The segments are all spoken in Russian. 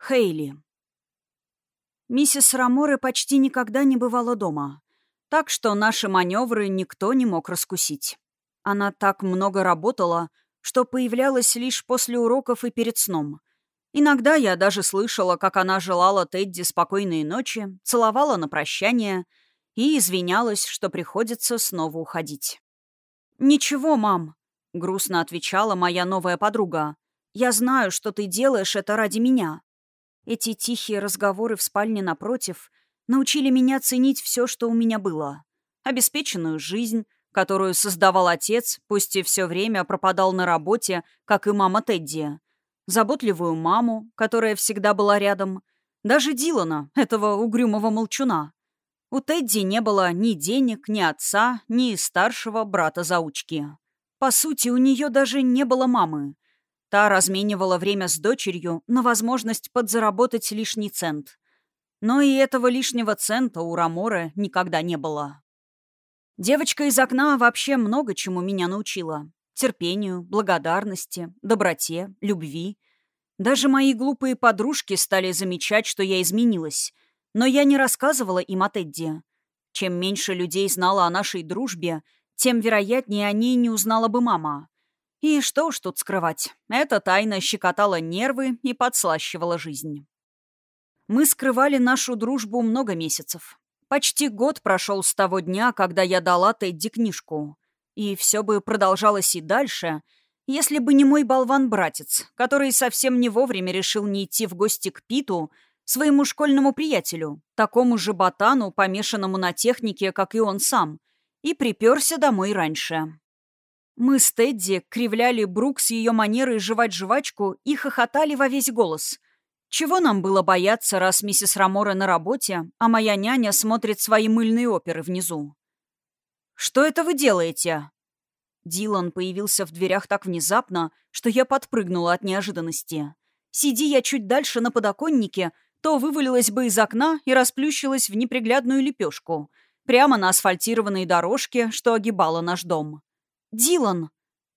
Хейли. Миссис Раморе почти никогда не бывала дома, так что наши маневры никто не мог раскусить. Она так много работала, что появлялась лишь после уроков и перед сном. Иногда я даже слышала, как она желала Тедди спокойной ночи, целовала на прощание и извинялась, что приходится снова уходить. «Ничего, мам», — грустно отвечала моя новая подруга. «Я знаю, что ты делаешь это ради меня». Эти тихие разговоры в спальне напротив научили меня ценить все, что у меня было. Обеспеченную жизнь, которую создавал отец, пусть и все время пропадал на работе, как и мама Тедди. Заботливую маму, которая всегда была рядом. Даже Дилана, этого угрюмого молчуна. У Тедди не было ни денег, ни отца, ни старшего брата-заучки. По сути, у нее даже не было мамы. Та разменивала время с дочерью на возможность подзаработать лишний цент. Но и этого лишнего цента у Раморы никогда не было. Девочка из окна вообще много чему меня научила. Терпению, благодарности, доброте, любви. Даже мои глупые подружки стали замечать, что я изменилась. Но я не рассказывала им о Тедди. Чем меньше людей знала о нашей дружбе, тем вероятнее о ней не узнала бы мама. И что уж тут скрывать, эта тайна щекотала нервы и подслащивала жизнь. Мы скрывали нашу дружбу много месяцев. Почти год прошел с того дня, когда я дала Тедди книжку. И все бы продолжалось и дальше, если бы не мой болван-братец, который совсем не вовремя решил не идти в гости к Питу, своему школьному приятелю, такому же ботану, помешанному на технике, как и он сам, и приперся домой раньше. Мы с Тедди кривляли Брук с ее манерой жевать жвачку и хохотали во весь голос — чего нам было бояться, раз миссис Рамора на работе, а моя няня смотрит свои мыльные оперы внизу? «Что это вы делаете?» Дилан появился в дверях так внезапно, что я подпрыгнула от неожиданности. Сиди я чуть дальше на подоконнике, то вывалилась бы из окна и расплющилась в неприглядную лепешку, прямо на асфальтированной дорожке, что огибала наш дом. «Дилан!»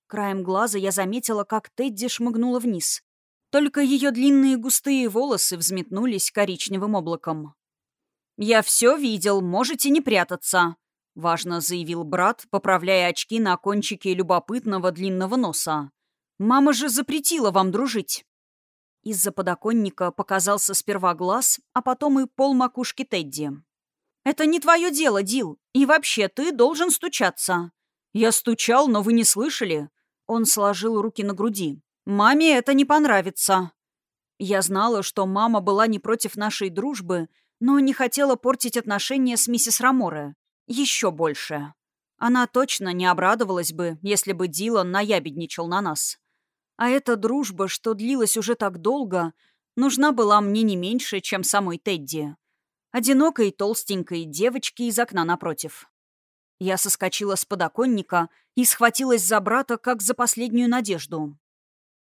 Краем глаза я заметила, как Тедди шмыгнула вниз. Только ее длинные густые волосы взметнулись коричневым облаком. «Я все видел, можете не прятаться», — важно заявил брат, поправляя очки на кончике любопытного длинного носа. «Мама же запретила вам дружить». Из-за подоконника показался сперва глаз, а потом и пол макушки Тедди. «Это не твое дело, Дил, и вообще ты должен стучаться». «Я стучал, но вы не слышали». Он сложил руки на груди. Маме это не понравится. Я знала, что мама была не против нашей дружбы, но не хотела портить отношения с миссис Раморе. Еще больше. Она точно не обрадовалась бы, если бы Дилан наябедничал на нас. А эта дружба, что длилась уже так долго, нужна была мне не меньше, чем самой Тедди. Одинокой толстенькой девочки из окна напротив. Я соскочила с подоконника и схватилась за брата, как за последнюю надежду.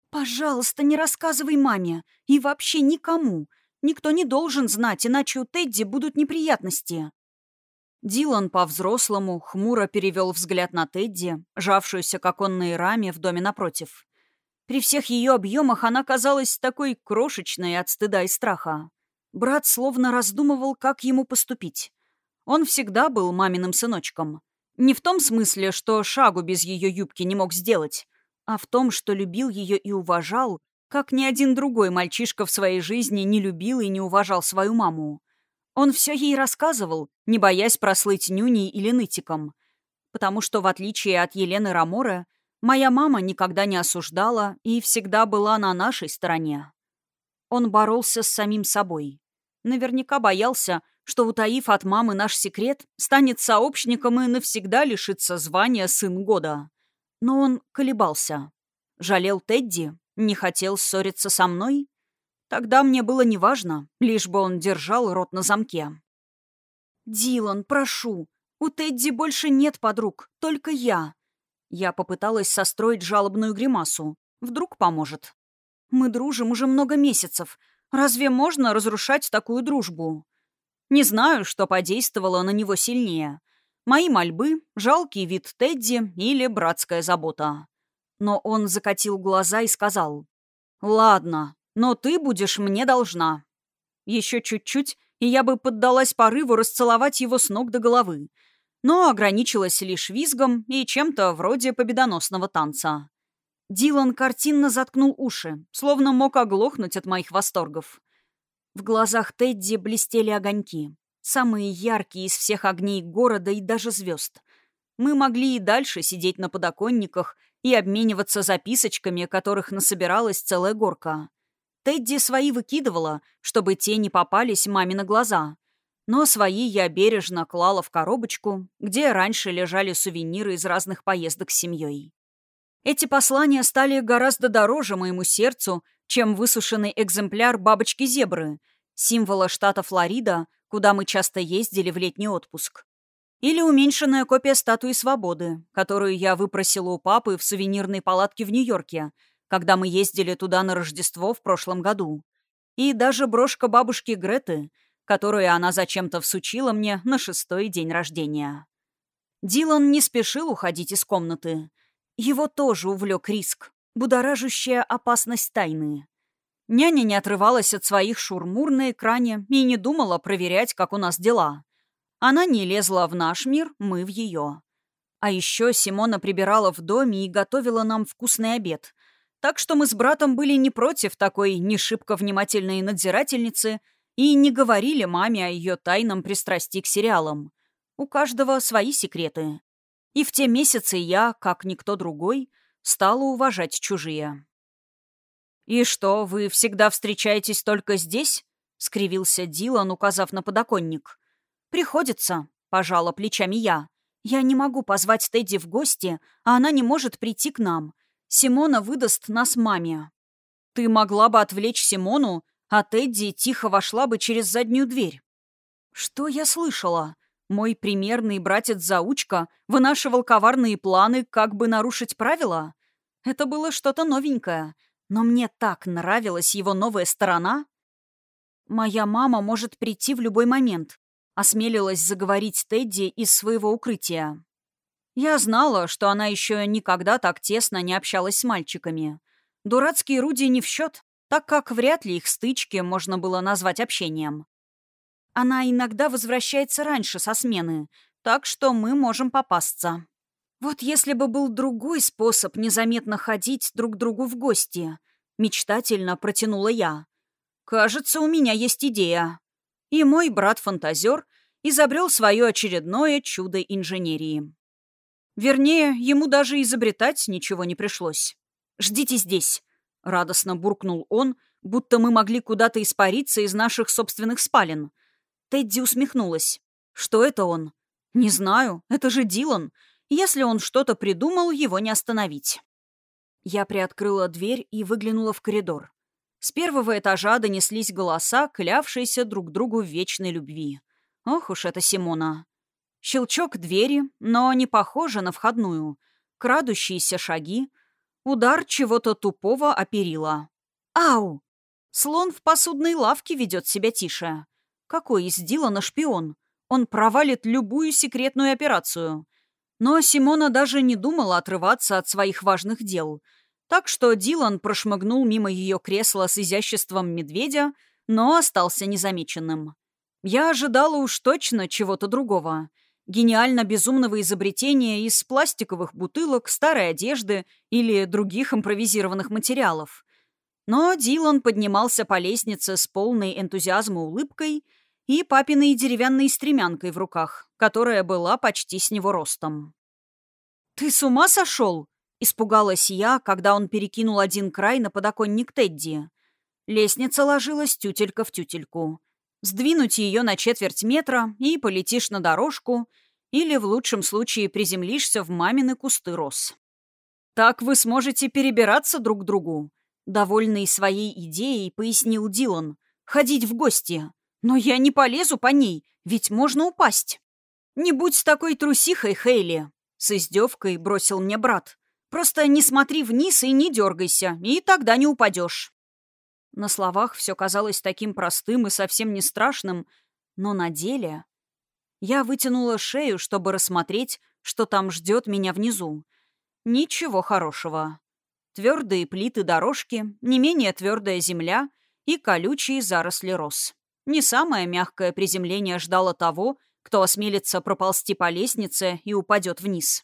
«Пожалуйста, не рассказывай маме. И вообще никому. Никто не должен знать, иначе у Тедди будут неприятности». Дилан по-взрослому хмуро перевел взгляд на Тедди, жавшуюся к оконной раме в доме напротив. При всех ее объемах она казалась такой крошечной от стыда и страха. Брат словно раздумывал, как ему поступить. Он всегда был маминым сыночком. Не в том смысле, что шагу без ее юбки не мог сделать, а в том, что любил ее и уважал, как ни один другой мальчишка в своей жизни не любил и не уважал свою маму. Он все ей рассказывал, не боясь прослыть нюней или нытиком. Потому что, в отличие от Елены Раморе, моя мама никогда не осуждала и всегда была на нашей стороне. Он боролся с самим собой. Наверняка боялся, что, утаив от мамы наш секрет, станет сообщником и навсегда лишится звания «сын года». Но он колебался. Жалел Тедди? Не хотел ссориться со мной? Тогда мне было неважно, лишь бы он держал рот на замке. «Дилан, прошу, у Тедди больше нет подруг, только я». Я попыталась состроить жалобную гримасу. Вдруг поможет. «Мы дружим уже много месяцев. Разве можно разрушать такую дружбу?» Не знаю, что подействовало на него сильнее — Мои мольбы, жалкий вид Тедди или братская забота. Но он закатил глаза и сказал. «Ладно, Но ты будешь мне должна. Еще чуть-чуть, и я бы поддалась порыву расцеловать его с ног до головы, но ограничилась лишь визгом и чем-то вроде победоносного танца. Дилан картинно заткнул уши, словно мог оглохнуть от моих восторгов. В глазах Тедди блестели огоньки, самые яркие из всех огней города и даже звезд. Мы могли и дальше сидеть на подоконниках и обмениваться записочками, которых насобиралась целая горка. Тедди свои выкидывала, чтобы те не попались маме на глаза. Но свои я бережно клала в коробочку, где раньше лежали сувениры из разных поездок с семьей. Эти послания стали гораздо дороже моему сердцу, чем высушенный экземпляр бабочки-зебры, символа штата Флорида, куда мы часто ездили в летний отпуск. Или уменьшенная копия статуи свободы, которую я выпросила у папы в сувенирной палатке в Нью-Йорке, когда мы ездили туда на Рождество в прошлом году. И даже брошка бабушки Греты, которую она зачем-то всучила мне на шестой день рождения. Дилан не спешил уходить из комнаты — его тоже увлек риск, будоражащая опасность тайны. Няня не отрывалась от своих шурмур на экране и не думала проверять, как у нас дела. Она не лезла в наш мир, мы в ее. А еще Симона прибирала в доме и готовила нам вкусный обед. Так что мы с братом были не против такой не внимательной надзирательницы и не говорили маме о ее тайном пристрастии к сериалам. У каждого свои секреты. И в те месяцы я, как никто другой, стала уважать чужие. «И что, вы всегда встречаетесь только здесь?» — скривился Дилан, указав на подоконник. «Приходится», — пожала плечами я. «Я не могу позвать Тедди в гости, а она не может прийти к нам. Симона выдаст нас маме». «Ты могла бы отвлечь Симону, а Тедди тихо вошла бы через заднюю дверь». «Что я слышала?» Мой примерный братец-заучка вынашивал коварные планы, как бы нарушить правила. Это было что-то новенькое, но мне так нравилась его новая сторона. «Моя мама может прийти в любой момент», — осмелилась заговорить Тедди из своего укрытия. Я знала, что она еще никогда так тесно не общалась с мальчиками. Дурацкие Руди не в счет, так как вряд ли их стычки можно было назвать общением. Она иногда возвращается раньше со смены, так что мы можем попасться. Вот если бы был другой способ незаметно ходить друг к другу в гости, мечтательно протянула я. Кажется, у меня есть идея. И мой брат-фантазер изобрел свое очередное чудо инженерии. Вернее, ему даже изобретать ничего не пришлось. «Ждите здесь», — радостно буркнул он, будто мы могли куда-то испариться из наших собственных спален — Тедди усмехнулась. «Что это он?» «Не знаю. Это же Дилан. Если он что-то придумал, его не остановить». Я приоткрыла дверь и выглянула в коридор. С первого этажа донеслись голоса, клявшиеся друг другу в вечной любви. Ох уж это Симона. Щелчок двери, но не похоже на входную. Крадущиеся шаги. Удар чего-то тупого о перила. «Ау!» Слон в посудной лавке ведет себя тише. Какой из Дилана шпион? Он провалит любую секретную операцию. Но Симона даже не думала отрываться от своих важных дел. Так что Дилан прошмыгнул мимо ее кресла с изяществом медведя, но остался незамеченным. Я ожидала уж точно чего-то другого. Гениально безумного изобретения из пластиковых бутылок, старой одежды или других импровизированных материалов. Но Дилан поднимался по лестнице с полной энтузиазма улыбкой — и папиной деревянной стремянкой в руках, которая была почти с него ростом. «Ты с ума сошел?» — испугалась я, когда он перекинул один край на подоконник Тедди. Лестница ложилась тютелька в тютельку. Сдвинуть ее на четверть метра и полетишь на дорожку, или в лучшем случае приземлишься в мамины кусты роз. «Так вы сможете перебираться друг к другу», — довольный своей идеей пояснил Дилан. «Ходить в гости. «Но я не полезу по ней, ведь можно упасть». «Не будь такой трусихой, Хейли», — с издевкой бросил мне брат. «Просто не смотри вниз и не дергайся, и тогда не упадешь». На словах все казалось таким простым и совсем не страшным, но на деле... Я вытянула шею, чтобы рассмотреть, что там ждет меня внизу. Ничего хорошего. Твердые плиты дорожки, не менее твердая земля и колючие заросли роз. Не самое мягкое приземление ждало того, кто осмелится проползти по лестнице и упадет вниз.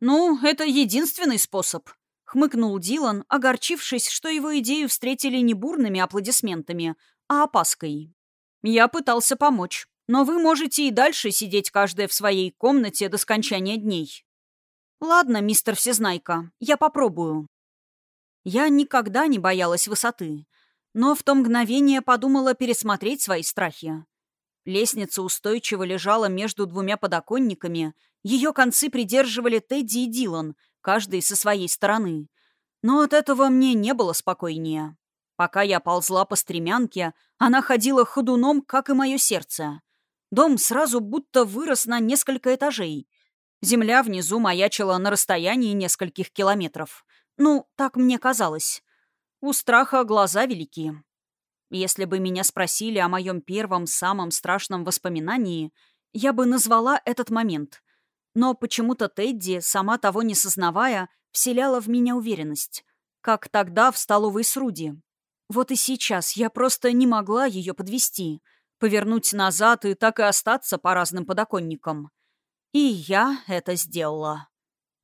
«Ну, это единственный способ», — хмыкнул Дилан, огорчившись, что его идею встретили не бурными аплодисментами, а опаской. «Я пытался помочь, но вы можете и дальше сидеть каждая в своей комнате до скончания дней». «Ладно, мистер Всезнайка, я попробую». Я никогда не боялась высоты, но в то мгновение подумала пересмотреть свои страхи. Лестница устойчиво лежала между двумя подоконниками, ее концы придерживали Тедди и Дилан, каждый со своей стороны. Но от этого мне не было спокойнее. Пока я ползла по стремянке, она ходила ходуном, как и мое сердце. Дом сразу будто вырос на несколько этажей. Земля внизу маячила на расстоянии нескольких километров. Ну, так мне казалось. У страха глаза велики. Если бы меня спросили о моем первом самом страшном воспоминании, я бы назвала этот момент. Но почему-то Тедди, сама того не сознавая, вселяла в меня уверенность. Как тогда в столовой с Руди. Вот и сейчас я просто не могла ее подвести, повернуть назад и так и остаться по разным подоконникам. И я это сделала.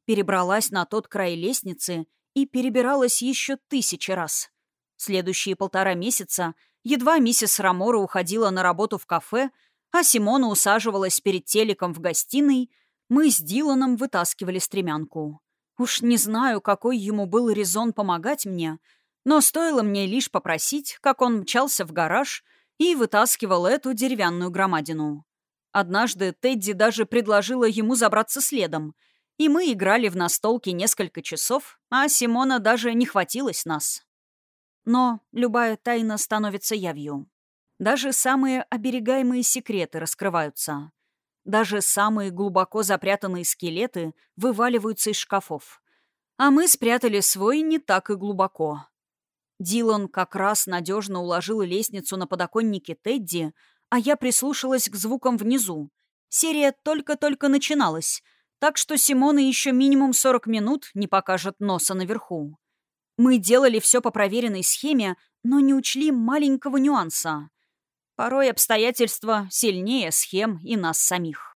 Перебралась на тот край лестницы и перебиралась еще тысячи раз. Следующие полтора месяца едва миссис Рамора уходила на работу в кафе, а Симона усаживалась перед телеком в гостиной, мы с Диланом вытаскивали стремянку. Уж не знаю, какой ему был резон помогать мне, но стоило мне лишь попросить, как он мчался в гараж и вытаскивал эту деревянную громадину. Однажды Тедди даже предложила ему забраться следом, и мы играли в настолки несколько часов, а Симона даже не хватилась нас. Но любая тайна становится явью. Даже самые оберегаемые секреты раскрываются. Даже самые глубоко запрятанные скелеты вываливаются из шкафов. А мы спрятали свой не так и глубоко. Дилан как раз надежно уложил лестницу на подоконнике Тедди, а я прислушалась к звукам внизу. Серия только-только начиналась, так что Симона еще минимум 40 минут не покажет носа наверху. Мы делали все по проверенной схеме, но не учли маленького нюанса. Порой обстоятельства сильнее схем и нас самих.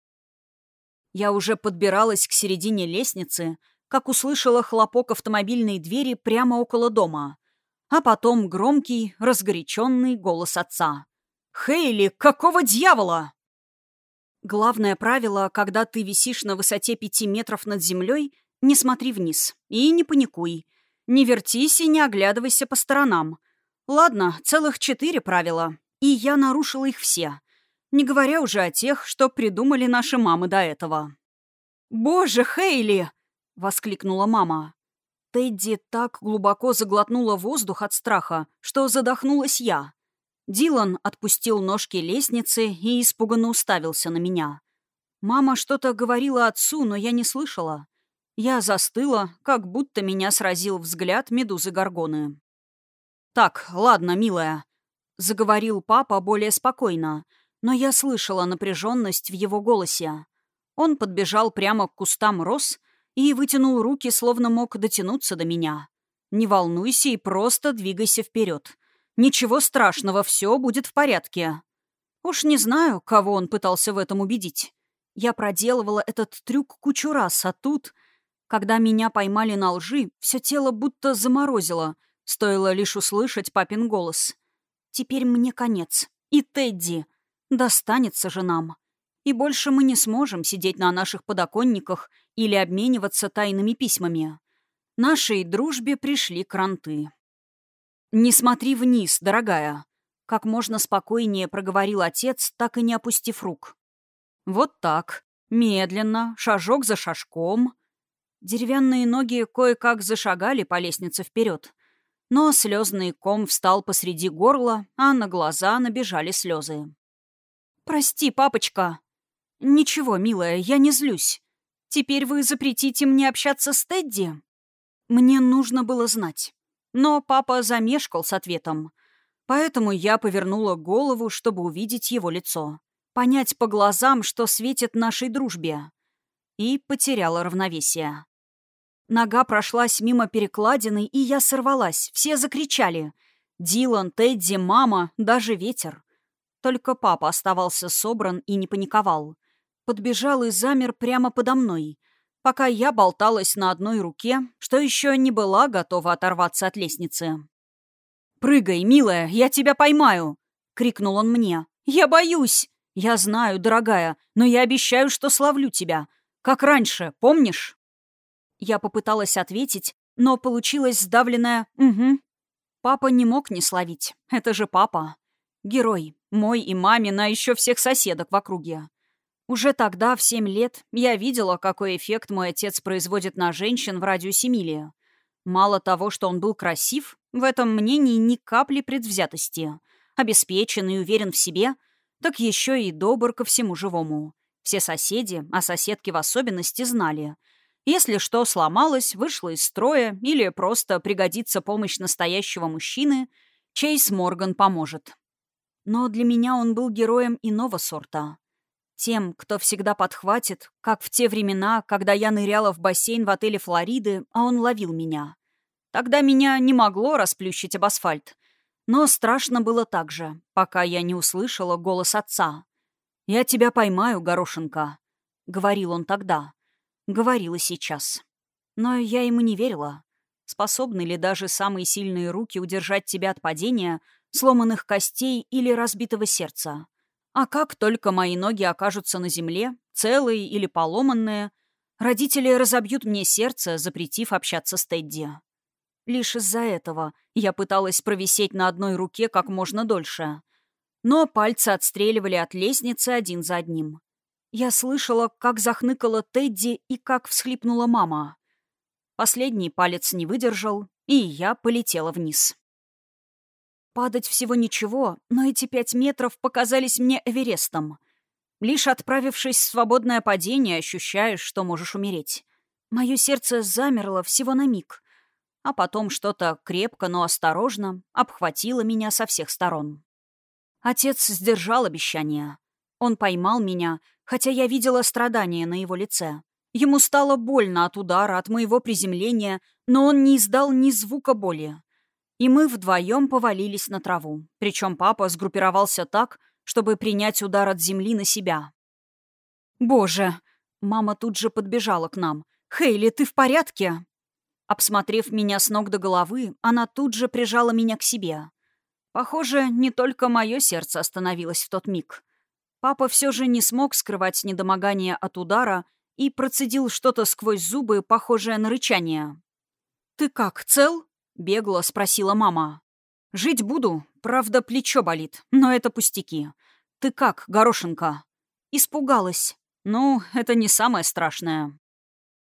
Я уже подбиралась к середине лестницы, как услышала хлопок автомобильной двери прямо около дома, а потом громкий, разгоряченный голос отца. «Хейли, какого дьявола?» Главное правило, когда ты висишь на высоте пяти метров над землей, не смотри вниз и не паникуй. Не вертись и не оглядывайся по сторонам. Ладно, целых четыре правила, и я нарушила их все. Не говоря уже о тех, что придумали наши мамы до этого. «Боже, Хейли!» — воскликнула мама. Тедди так глубоко заглотнула воздух от страха, что задохнулась я. Дилан отпустил ножки лестницы и испуганно уставился на меня. Мама что-то говорила отцу, но я не слышала. Я застыла, как будто меня сразил взгляд медузы Горгоны. «Так, ладно, милая», — заговорил папа более спокойно, но я слышала напряженность в его голосе. Он подбежал прямо к кустам роз и вытянул руки, словно мог дотянуться до меня. «Не волнуйся и просто двигайся вперед. Ничего страшного, все будет в порядке». Уж не знаю, кого он пытался в этом убедить. Я проделывала этот трюк кучу раз, а тут когда меня поймали на лжи, все тело будто заморозило, стоило лишь услышать папин голос. «Теперь мне конец. И Тедди. Достанется же нам. И больше мы не сможем сидеть на наших подоконниках или обмениваться тайными письмами. Нашей дружбе пришли кранты». «Не смотри вниз, дорогая», — как можно спокойнее проговорил отец, так и не опустив рук. «Вот так. Медленно, шажок за шажком». Деревянные ноги кое-как зашагали по лестнице вперед. Но слезный ком встал посреди горла, а на глаза набежали слезы. «Прости, папочка!» «Ничего, милая, я не злюсь. Теперь вы запретите мне общаться с Тедди?» Мне нужно было знать. Но папа замешкал с ответом. Поэтому я повернула голову, чтобы увидеть его лицо. Понять по глазам, что светит нашей дружбе. И потеряла равновесие. Нога прошлась мимо перекладины, и я сорвалась. Все закричали. Дилан, Тедди, мама, даже ветер. Только папа оставался собран и не паниковал. Подбежал и замер прямо подо мной, пока я болталась на одной руке, что еще не была готова оторваться от лестницы. «Прыгай, милая, я тебя поймаю!» — крикнул он мне. «Я боюсь!» «Я знаю, дорогая, но я обещаю, что славлю тебя. Как раньше, помнишь?» Я попыталась ответить, но получилось сдавленное «угу». Папа не мог не словить. Это же папа. Герой. Мой и мамин, а еще всех соседок в округе. Уже тогда, в семь лет, я видела, какой эффект мой отец производит на женщин в радиусе мили. Мало того, что он был красив, в этом мнении ни капли предвзятости. Обеспечен и уверен в себе, так еще и добр ко всему живому. Все соседи, а соседки в особенности, знали. Если что сломалось, вышло из строя или просто пригодится помощь настоящего мужчины, Чейз Морган поможет. Но для меня он был героем иного сорта. Тем, кто всегда подхватит, как в те времена, когда я ныряла в бассейн в отеле «Флориды», а он ловил меня. Тогда меня не могло расплющить об асфальт. Но страшно было так же, пока я не услышала голос отца. «Я тебя поймаю, горошинка», — говорил он тогда. Говорил и сейчас. Но я ему не верила. Способны ли даже самые сильные руки удержать тебя от падения, сломанных костей или разбитого сердца? А как только мои ноги окажутся на земле, целые или поломанные, родители разобьют мне сердце, запретив общаться с Тедди. Лишь из-за этого я пыталась провисеть на одной руке как можно дольше. Но пальцы отстреливали от лестницы один за одним. Я слышала, как захныкала Тедди и как всхлипнула мама. Последний палец не выдержал, и я полетела вниз. Падать всего ничего, но эти пять метров показались мне Эверестом. Лишь отправившись в свободное падение, ощущаешь, что можешь умереть. Мое сердце замерло всего на миг, а потом что-то крепко, но осторожно обхватило меня со всех сторон. Отец сдержал обещание. Он поймал меня, хотя я видела страдания на его лице. Ему стало больно от удара, от моего приземления, но он не издал ни звука боли. И мы вдвоем повалились на траву. Причем папа сгруппировался так, чтобы принять удар от земли на себя. «Боже!» Мама тут же подбежала к нам. «Хейли, ты в порядке?» Обсмотрев меня с ног до головы, она тут же прижала меня к себе. Похоже, не только мое сердце остановилось в тот миг. Папа все же не смог скрывать недомогание от удара и процедил что-то сквозь зубы, похожее на рычание. «Ты как, цел?» — бегло спросила мама. «Жить буду. Правда, плечо болит. Но это пустяки. Ты как, горошинка?» Испугалась. «Ну, это не самое страшное».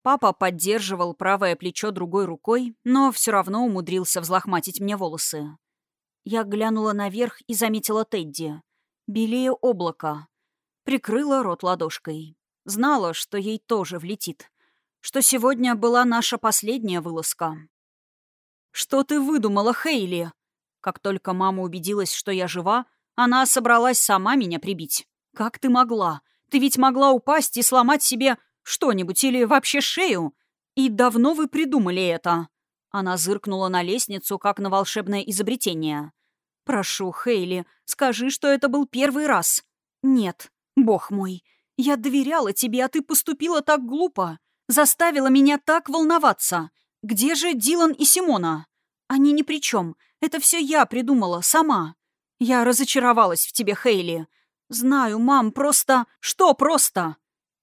Папа поддерживал правое плечо другой рукой, но все равно умудрился взлохматить мне волосы. Я глянула наверх и заметила Тедди. Белее облака. Прикрыла рот ладошкой. Знала, что ей тоже влетит. Что сегодня была наша последняя вылазка. «Что ты выдумала, Хейли?» Как только мама убедилась, что я жива, она собралась сама меня прибить. «Как ты могла? Ты ведь могла упасть и сломать себе что-нибудь или вообще шею? И давно вы придумали это?» Она зыркнула на лестницу, как на волшебное изобретение. «Прошу, Хейли, скажи, что это был первый раз». «Нет, бог мой, я доверяла тебе, а ты поступила так глупо. Заставила меня так волноваться. Где же Дилан и Симона?» Они ни при чем. Это все я придумала, сама. Я разочаровалась в тебе, Хейли. Знаю, мам, просто... Что просто?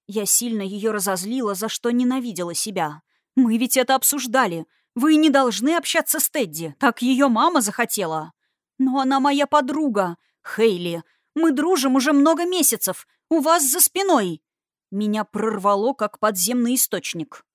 Я сильно ее разозлила, за что ненавидела себя. Мы ведь это обсуждали. Вы не должны общаться с Тедди. Так ее мама захотела. Но она моя подруга. Хейли, мы дружим уже много месяцев. У вас за спиной. Меня прорвало, как подземный источник.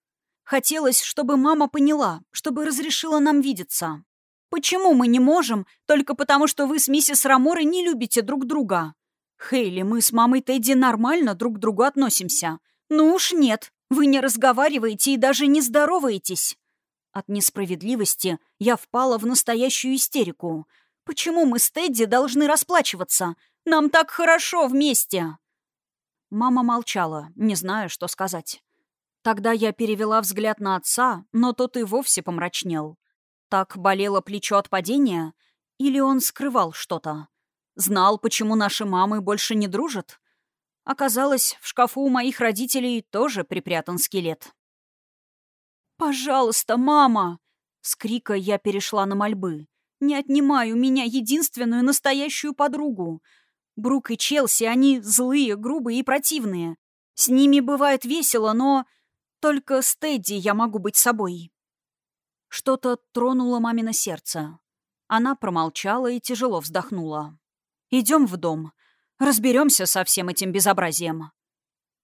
Хотелось, чтобы мама поняла, чтобы разрешила нам видеться. Почему мы не можем, только потому что вы с миссис Раморой не любите друг друга? Хейли, мы с мамой Тедди нормально друг к другу относимся. Ну уж нет, вы не разговариваете и даже не здороваетесь. От несправедливости я впала в настоящую истерику. Почему мы с Тедди должны расплачиваться? Нам так хорошо вместе!» Мама молчала, не зная, что сказать. Тогда я перевела взгляд на отца, но тот и вовсе помрачнел. Так болело плечо от падения? Или он скрывал что-то? Знал, почему наши мамы больше не дружат? Оказалось, в шкафу у моих родителей тоже припрятан скелет. «Пожалуйста, мама!» С крика я перешла на мольбы. «Не отнимай у меня единственную настоящую подругу. Брук и Челси, они злые, грубые и противные. С ними бывает весело, но только с Тедди я могу быть собой». Что-то тронуло мамино сердце. Она промолчала и тяжело вздохнула. «Идем в дом. Разберемся со всем этим безобразием».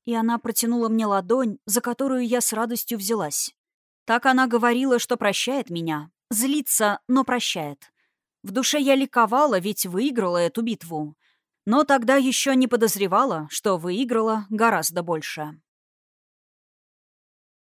И она протянула мне ладонь, за которую я с радостью взялась. Так она говорила, что прощает меня. Злится, но прощает. В душе я ликовала, ведь выиграла эту битву. Но тогда еще не подозревала, что выиграла гораздо больше.